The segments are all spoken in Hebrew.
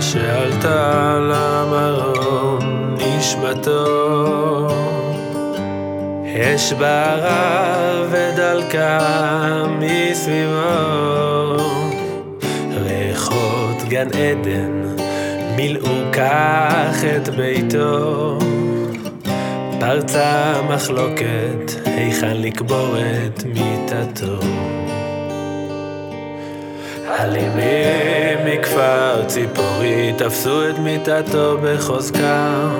שעלתה למרום נשמתו אש בערה ודלקה מסביבו. ריחות גן עדן מילאו כך את ביתו. פרצה מחלוקת היכן לקבור את מיטתו אלימים מכפר ציפורי תפסו את מיטתו בחוזקם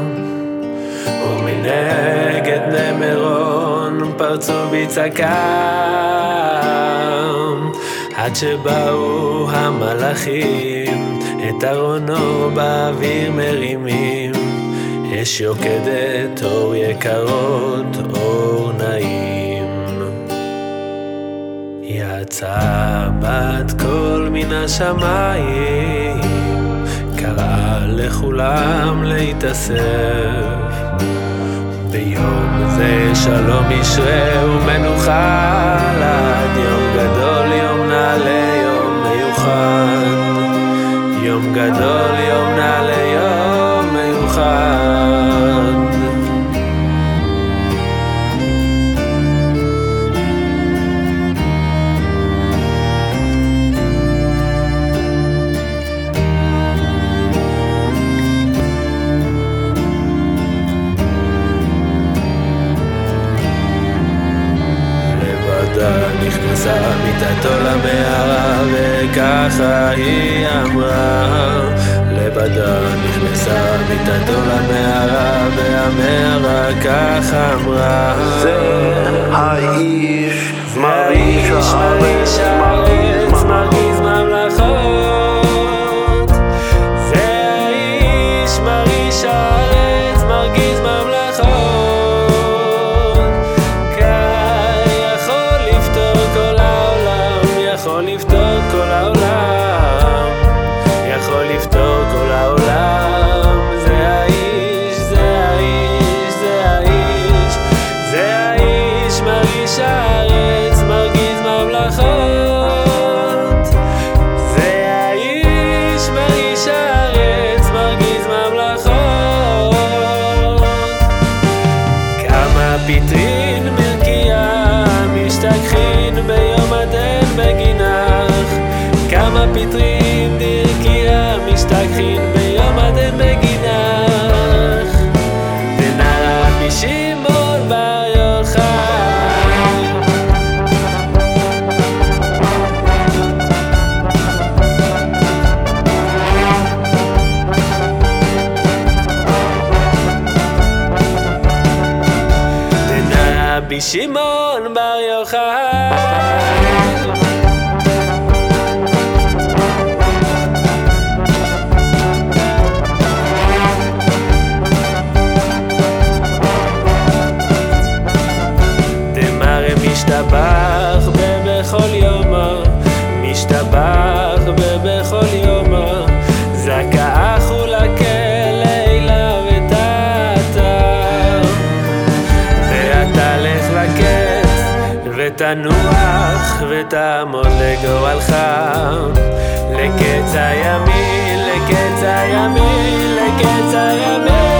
ומנגד נמרון פרצו בצעקם. עד שבאו המלאכים את ארונו באוויר מרימים. אש יוקדת אור יקרות אור יצאה בת קול מן השמיים קראה לכולם להתאסף. ביום זה שלום ישרה ומנוחה לעד וככה היא אמרה. לבדה נכנסה מיטתו למערה והמערה ככה אמרה. האיש מרעיש מרעיש הארץ lifton con la. דנבי שמעון בר יוחאי ותנוח ותעמוד לגורלך. לקץ הימים, לקץ הימים, לקץ הימים